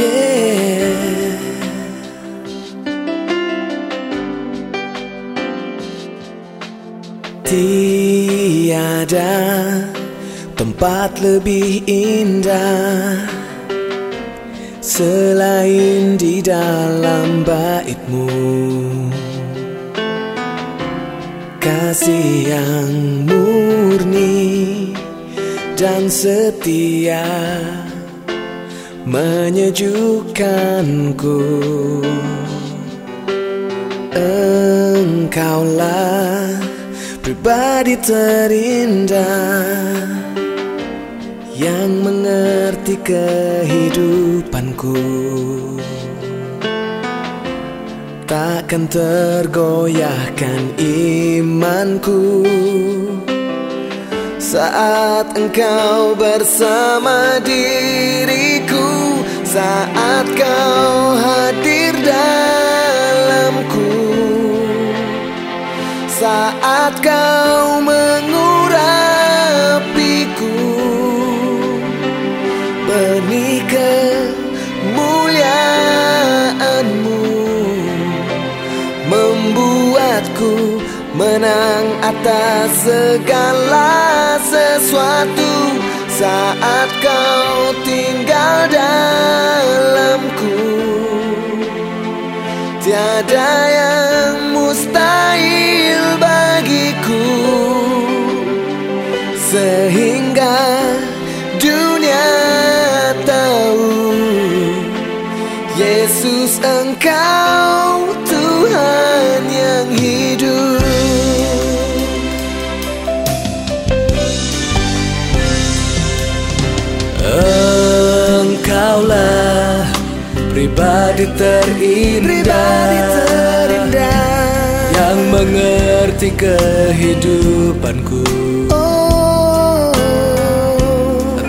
Yeah. Tiada tempat lebih indah selain di dalam baitmu kasih yang murni dan setia. Menyejukkanku. Engkaulah pribadi terindah yang mengerti kehidupanku. Takkan tergoyahkan imanku saat engkau bersama diriku saat kau hadir dalamku. Saat kau mengurapiku. Benih kemuliaanmu. Membuatku menang atas segala sesuatu. Saat kau tinggal tiada yang mustahil bagiku. Sehingga dunia tahu Yesus engkau Tuhan yang hidup pribadi terindah, pribadi terindah. Yang mengerti kehidupanku. Oh.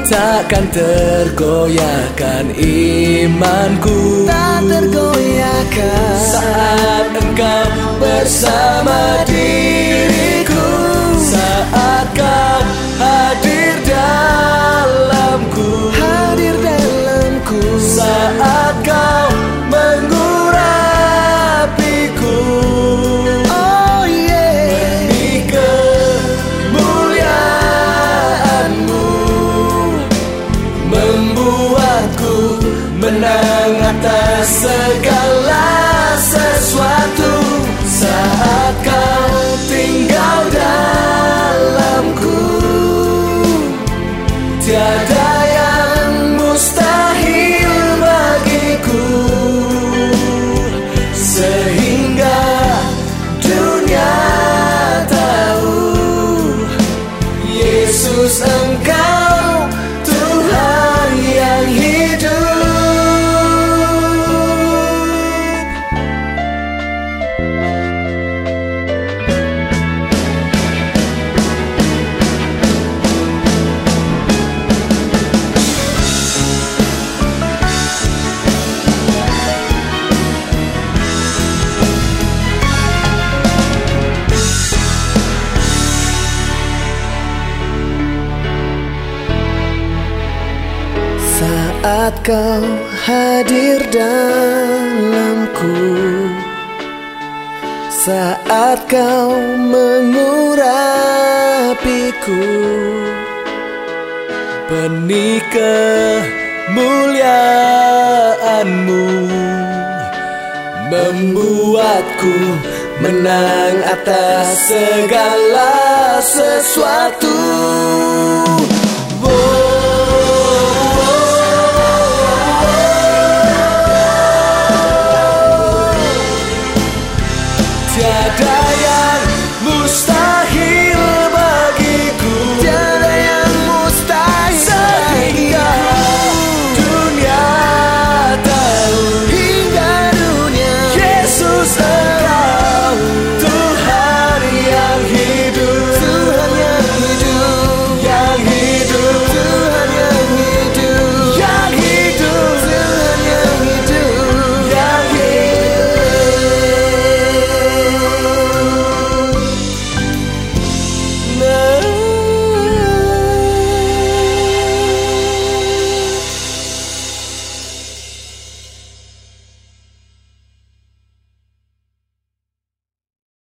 Takkan tergoyahkan imanku. Tak tergoyahkan. Saat engkau bersama diriku Saat kau hadir dalamku. Saat kau mengurapiku. Benih kemuliaanmu Membuatku menang atas segala sesuatu. Tiada